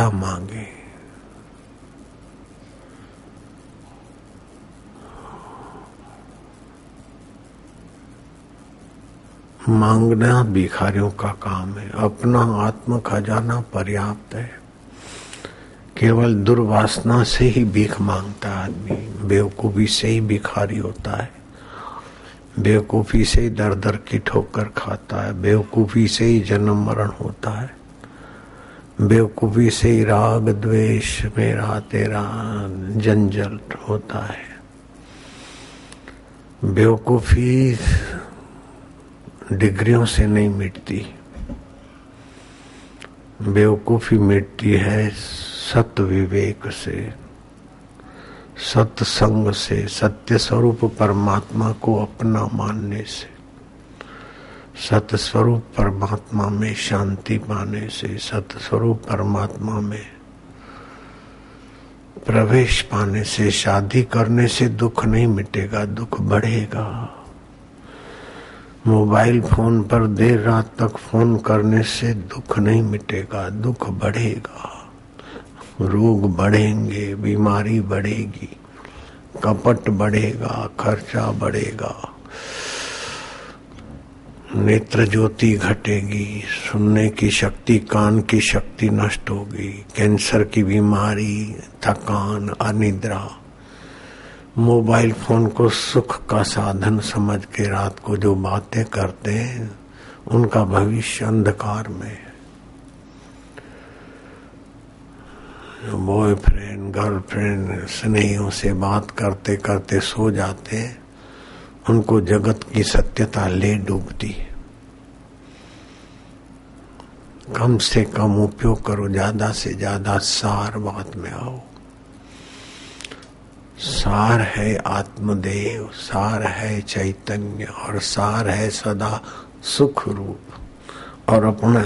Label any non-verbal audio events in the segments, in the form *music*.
क्या मांगे? मांगना भिखारियों का काम है। अपना आत्म खजाना पर्याप्त है। केवल दुर्वासना से ही भीख माँगता आदमी। बेवकूफ़ी से ही भिखारी होता है। बेवकूफ़ी से ही दर दर की ठोकर खाता है। बेवकूफ़ी से ही जन्म मरण होता है। बेवकूफ़ी से ही राग द्वेष मेरा तेरा जंजल होता है। बेवकूफ़ी डिग्रियों से नहीं मिटती। बेवकूफ़ी मिटती है सत विवेक से सत्संग से, सत्य स्वरूप परमात्मा को अपना मानने से। सतस्वरूप परमात्मा में शांति पाने से, सतस्वरूप परमात्मा में प्रवेश पाने से, शादी करने से दुख नहीं मिटेगा, दुख बढ़ेगा। मोबाइल फ़ोन पर देर रात तक फ़ोन करने से दुख नहीं मिटेगा, दुख बढ़ेगा। रोग बढ़ेंगे, बीमारी बढ़ेगी, कपट बढ़ेगा, खर्चा बढ़ेगा। नेत्र ज्योति घटेगी, सुनने की शक्ति, कान की शक्ति नष्ट होगी, कैंसर की बीमारी, थकान, अनिद्रा। मोबाइल फ़ोन को सुख का साधन समझ के रात को जो बातें करते हैं, उनका भविष्य अंधकार में बॉयफ्रेंड गर्लफ्रेंड स्नेहियों से बात करते करते सो जाते हैं, उनको जगत की सत्यता ले डूबती है। कम से कम उपयोग करो, ज़्यादा से ज़्यादा सार बात में आओ। सार है आत्मदेव, सार है चैतन्य और सार है सदा सुख रूप। और अपना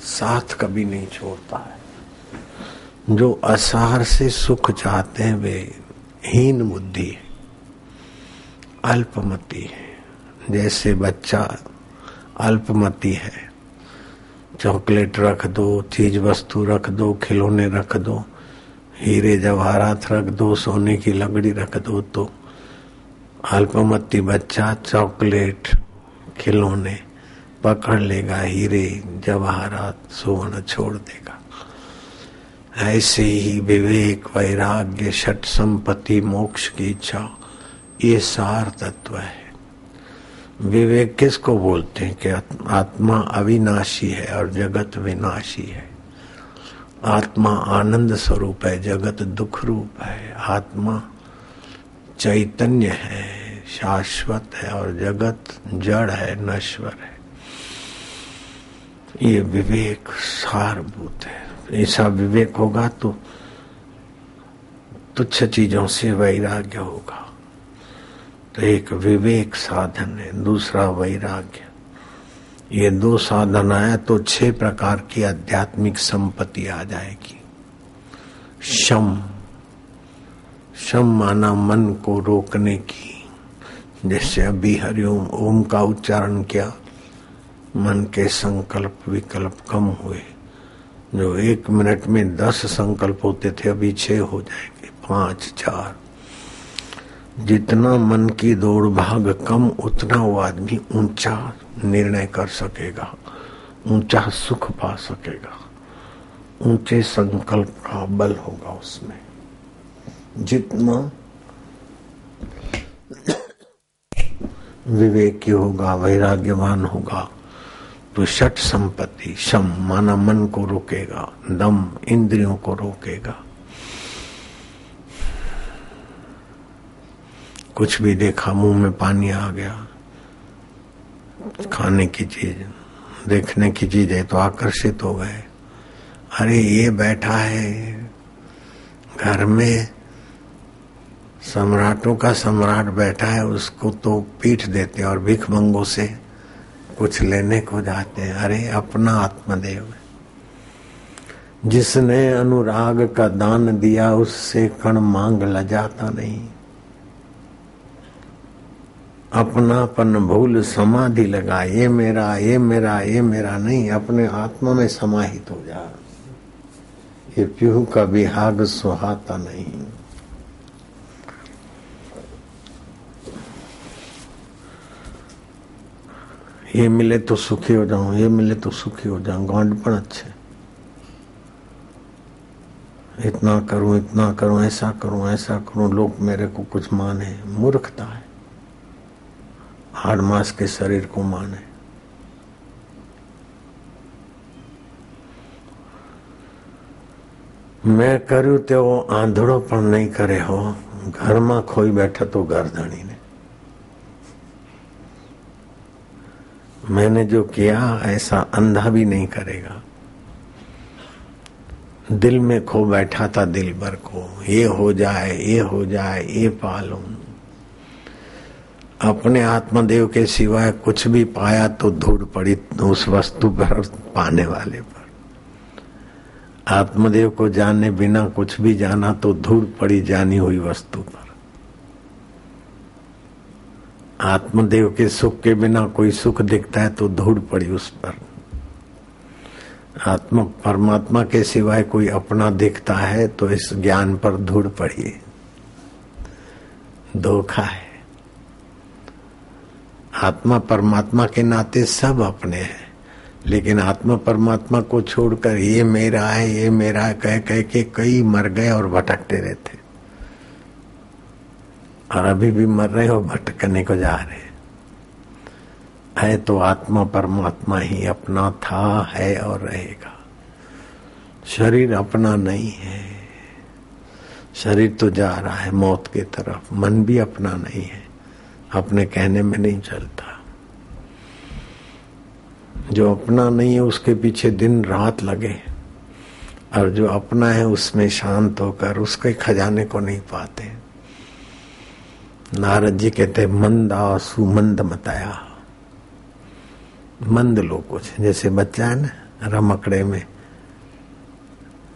साथ कभी नहीं छोड़ता है। जो असार से सुख चाहते हैं, वे हीन बुद्धि है, अल्पमति है। जैसे बच्चा अल्पमति है चॉकलेट रख दो चीज़ वस्तु रख दो, खिलौने रख दो, हीरे जवाहरात रख दो, सोने की लकड़ी रख दो तो अल्पमती बच्चा चॉकलेट, खिलौने पकड़ लेगा, हीरे जवाहरात सुवर्ण छोड़ देगा। ऐसे ही विवेक, वैराग्य, षट संपत्ति, मोक्ष की इच्छा, ये सार तत्व है। विवेक किसको बोलते हैं कि आत्मा अविनाशी है और जगत विनाशी है? आत्मा आनंद स्वरूप है, जगत दुख रूप है। आत्मा चैतन्य है, शाश्वत है और जगत जड़ है, नश्वर है। ये विवेक सारभूत है। ऐसा विवेक होगा तो तुच्छ चीज़ों से वैराग्य होगा। तो एक विवेक साधन है, दूसरा वैराग्य। ये दो साधन आया तो छह प्रकार की आध्यात्मिक संपत्ति आ जाएगी। शम। शम माना मन को रोकने की। जैसे अभी हरिओम ओम का उच्चारण किया, मन के संकल्प विकल्प कम हुए। जो एक मिनट में दस संकल्प होते थे, अभी छह हो जाएँगे। पाँच, चार। जितना मन की दौड़ भाग कम, उतना वो आदमी ऊँचा निर्णय कर सकेगा, ऊँचा सुख पा सकेगा। ऊँचे संकल्प का बल होगा उसमें। जितना विवेकी होगा, वैराग्यवान होगा तो षट संपत्ति, शम, माना मन को रोकेगा, दम, इंद्रियों को रोकेगा। कुछ भी देखा, मुँह में पानी आ गया। खाने की चीज़, देखने की चीज़ है तो आकर्षित हो गए। अरे, ये बैठा है, घर में सम्राटों का सम्राट बैठा है, उसको तो पीठ देते और भिख मंगों से कुछ लेने को जाते हैं। अरे, अपना आत्मदेव जिसने अनुराग का दान दिया, उससे कण मांग लजाता नहीं। अपनापन भूल समाधि लगा, ये मेरा ये मेरा ये मेरा नहीं, अपने आत्मा में समाहित हो जा। ये प्यू का विहाग सुहाता नहीं। ये मिले तो सुखी हो जाऊँ, ये मिले तो सुखी हो जाऊँ गांडपण अच्छे। इतना करूँ इतना करूँ, ऐसा करूँ ऐसा करूँ, लोग मेरे को कुछ माने, मूर्खता है। हाड़ मास के शरीर को माने મેં કર્યું તેવો આંધળો પણ નહીં કરે હો ઘરમાં ખોઈ बैठा तो गर्दनी ने मैंने जो किया ऐसा अंधा भी नहीं करेगा दिल में खो बैठा था दिल भर को ये हो जाए ये हो जाए ये पालू अपने आत्मदेव के सिवाय कुछ भी पाया तो धूड़ पड़ी उस वस्तु पर पाने वाले पर। आत्मदेव को जाने बिना कुछ भी जाना तो धूल पड़ी जानी हुई वस्तु पर। आत्मदेव के सुख के बिना कोई सुख दिखता है तो धूल पड़ी उस पर। आत्मा, परमात्मा के सिवाय कोई अपना दिखता है तो इस ज्ञान पर धूल पड़ी। धोखा है। आत्मा परमात्मा के नाते सब अपने हैं। लेकिन आत्मा परमात्मा को छोड़कर ये मेरा है, ये मेरा है, कह कह के कई मर गए और भटकते रहते। और अभी भी मर रहे हो, भटकने को जा रहे है। तो आत्मा परमात्मा ही अपना था, है और रहेगा। शरीर अपना नहीं है। शरीर तो जा रहा है मौत की तरफ़, मन भी अपना नहीं है। अपने कहने में नहीं चलता। जो अपना नहीं है, उसके पीछे दिन रात लगे और जो अपना है, उसमें शांत होकर उसके खजाने को नहीं पाते। नारद जी कहते, मंद आसु, मंद मताया मंद लोग कुछ जैसे बच्चा है ना, रमकड़े में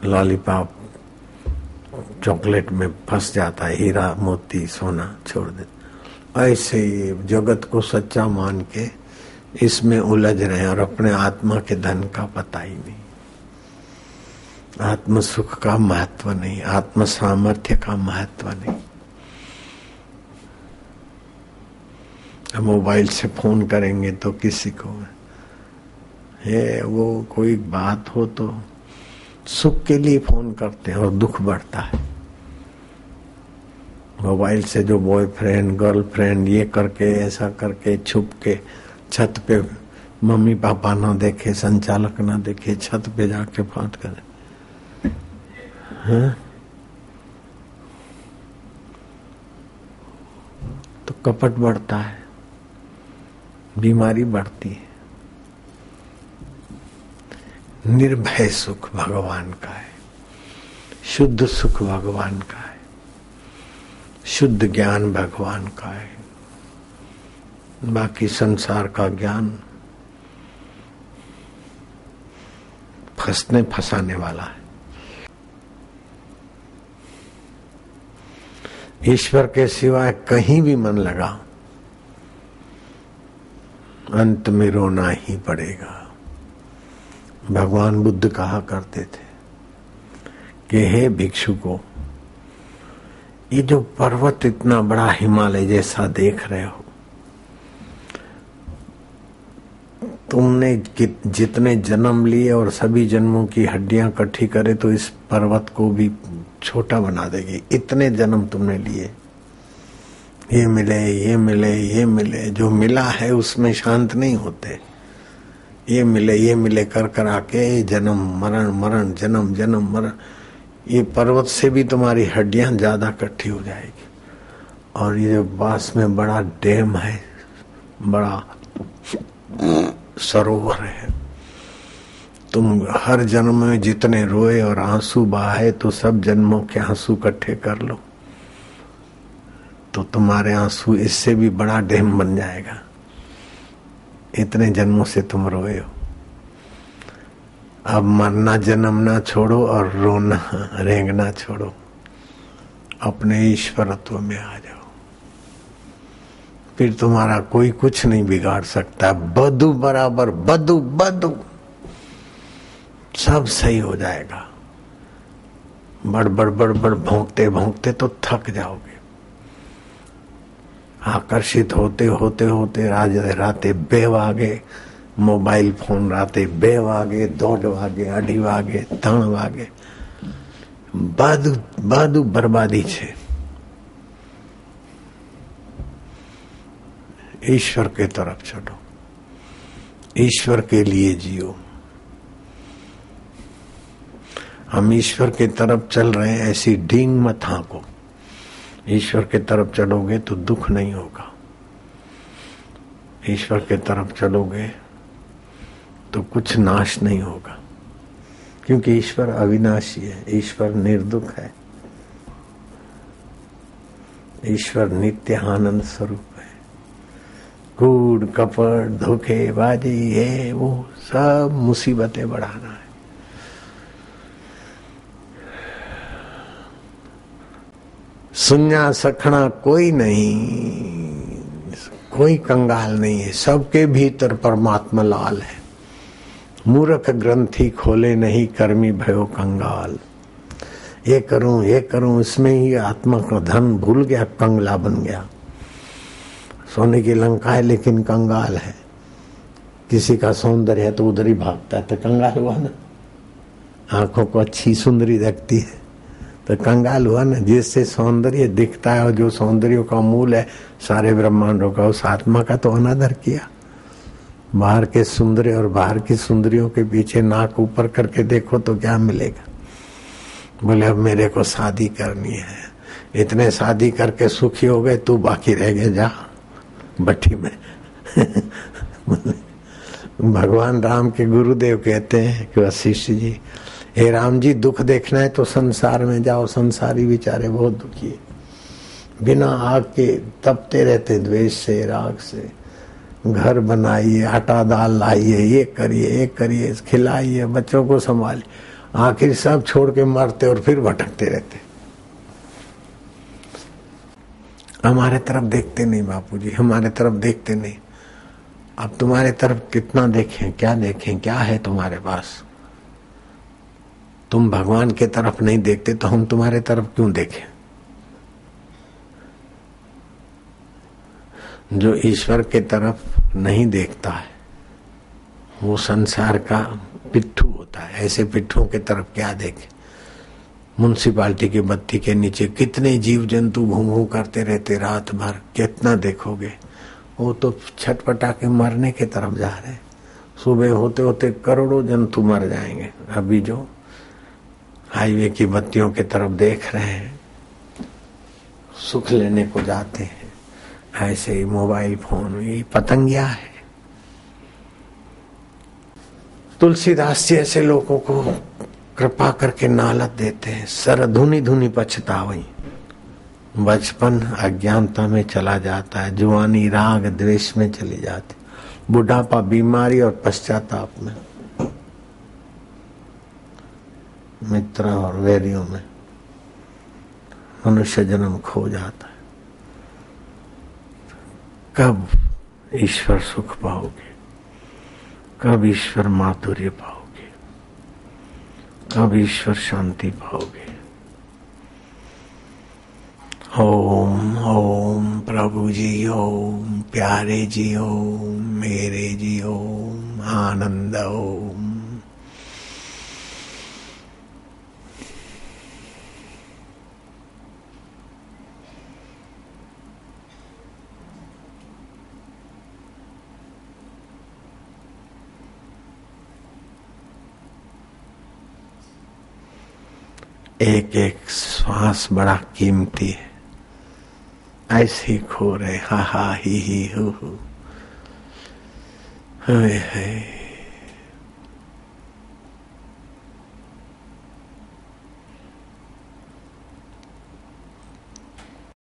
लॉलीपॉप चॉकलेट में फंस जाता है, हीरा मोती सोना छोड़ दे ऐसे ही जगत को सच्चा मान के इसमें उलझ रहे हैं और अपने आत्मा के धन का पता ही नहीं। आत्म सुख का महत्व नहीं, आत्म सामर्थ्य का महत्व नहीं। मोबाइल से फ़ोन करेंगे तो किसी को है वो कोई बात हो तो सुख के लिए फ़ोन करते हैं और दुख बढ़ता है। मोबाइल से जो बॉयफ्रेंड गर्लफ्रेंड ये करके, ऐसा करके, छुप के, छत पे मम्मी पापा ना देखे, संचालक ना देखे, छत पे जाके फाट करे। हाँ? तो कपट बढ़ता है, बीमारी बढ़ती है। निर्भय सुख भगवान का है, शुद्ध सुख भगवान का है। शुद्ध ज्ञान भगवान का है। बाकी संसार का ज्ञान फंसने फंसाने वाला है। ईश्वर के सिवाय कहीं भी मन लगा, अंत में रोना ही पड़ेगा। भगवान बुद्ध कहा करते थे कि हे भिक्षु को ये जो पर्वत इतना बड़ा हिमालय जैसा देख रहे हो, तुमने जितने जन्म लिए और सभी जन्मों की हड्डियाँ इकट्ठी करे तो इस पर्वत को भी छोटा बना देगी। इतने जन्म तुमने लिए। ये मिले ये मिले ये मिले, जो मिला है उसमें शांत नहीं होते। ये मिले ये मिले, कर कर आके जन्म, मरण मरण, जन्म जन्म, मरण। ये पर्वत से भी तुम्हारी हड्डियाँ ज़्यादा इकट्ठी हो जाएगी। और ये जो बास में बड़ा डैम है, बड़ा सरोवर है। तुम हर जन्म में जितने रोए और आँसू बहाए तो सब जन्मों के आँसू इकट्ठे कर लो। तो तुम्हारे आँसू इससे भी बड़ा डैम बन जाएगा। इतने जन्मों से तुम रोए हो। अब मरना, जन्मना छोड़ो और रोना, रेंगना छोड़ो। अपने ईश्वरत्व में आ जाओ। फिर तुम्हारा कोई कुछ नहीं बिगाड़ सकता। बदू बराबर, बदू बदू। सब सही हो जाएगा। बड़ बड़ बड़ बड़ भोंकते भोंकते तो थक जाओगे। आकर्षित होते होते होते राज राते बेवागे। મોબાઈલ ફોન રાતે બે વાગે દોઢ વાગે અઢી વાગે ત્રણ વાગે બધું બધું બરબાદી છે ईश्वर के तरफ चलो ईश्वर के लिए जियो हम ईश्वर के तरफ चल रहे हैं ऐसी डींग मत हाको ईश्वर के तरफ चलोगे तो दुख नहीं होगा ईश्वर के तरफ चलोगे तो कुछ नाश नहीं होगा। क्योंकि ईश्वर अविनाशी है, ईश्वर निर्दुख है। ईश्वर नित्य आनंद स्वरूप है। कूड़ कपड़ धोखे, बाजी, ये, वो, सब मुसीबतें बढ़ाना है। सुन्या सखना कोई नहीं, कोई कंगाल नहीं है। सबके भीतर परमात्मा लाल है। मूर्ख ग्रंथि खोले नहीं कर्मी भयो कंगाल। ये करूँ ये करूँ, इसमें ही आत्मा का धन भूल गया, कंगला बन गया। सोने की लंका है, लेकिन कंगाल है। किसी का सौंदर्य है तो उधर ही भागता है तो कंगाल हुआ ना। आँखों को अच्छी सुंदरी देखती है तो कंगाल हुआ ना। जिससे सौंदर्य दिखता है और जो सौंदर्य का मूल है, सारे ब्रह्मांडों का, उस आत्मा का तो अनादर किया। बाहर के सुंदर और बाहर की सुंदरियों के पीछे नाक ऊपर करके देखो तो क्या मिलेगा? बोले, अब मेरे को शादी करनी है। इतने शादी करके सुखी हो गए, तू बाकी रह गए जा, भट्टी में। *laughs* भगवान राम के गुरुदेव कहते हैं कि वशिष्ठ जी, हे राम जी, दुख देखना है तो संसार में जाओ, संसारी बेचारे बहुत दुखी है। बिना आग के तपते रहते द्वेष से, राग से। घर बनाइए, आटा दाल लाइए, ये करिए ये करिए, खिलाइए, बच्चों को संभालिए। आखिर सब छोड़ के मरते और फिर भटकते रहते। हमारे तरफ़ देखते नहीं बापू जी हमारे तरफ़ देखते नहीं। अब तुम्हारे तरफ़ कितना देखें, क्या देखें, क्या है तुम्हारे पास? तुम भगवान के तरफ़ नहीं देखते तो हम तुम्हारे तरफ़ क्यों देखें? जो ईश्वर के तरफ़ नहीं देखता है, वो संसार का पिट्ठू होता है। ऐसे पिट्ठुओं के तरफ़ क्या देखे? म्यूनसिपालिटी की बत्ती के नीचे कितने जीव जंतु घूम घूम करते रहते रात भर, कितना देखोगे? वो तो छटपटा के मरने के तरफ़ जा रहे सुबह होते होते करोड़ों जंतु मर जाएँगे। अभी जो हाईवे की बत्तियों के तरफ़ देख रहे हैं, सुख लेने को जाते हैं। ऐसे ही मोबाइल फ़ोन ये पतंगिया है। तुलसीदास जी ऐसे लोगों को कृपा करके नालत देते हैं। सर धुनी धुनी पछता पछतावई बचपन अज्ञानता में चला जाता है। जुआनी राग द्वेष में चली जाती बुढ़ापा बीमारी और पश्चाताप में। मित्र और वैरियों में। मनुष्य जन्म खो जाता है। कब ईश्वर सुख पाओगे? कब ईश्वर माधुर्य पाओगे? कब ईश्वर शांति पाओगे? ओम ओम, प्रभु जी, ओम, प्यारे जी, ओम, मेरे जी, ओम, आनंद, ओम। एक एक श्वास बड़ा कीमती है। ऐसे ही खो रहे हा हा ही ही हु हु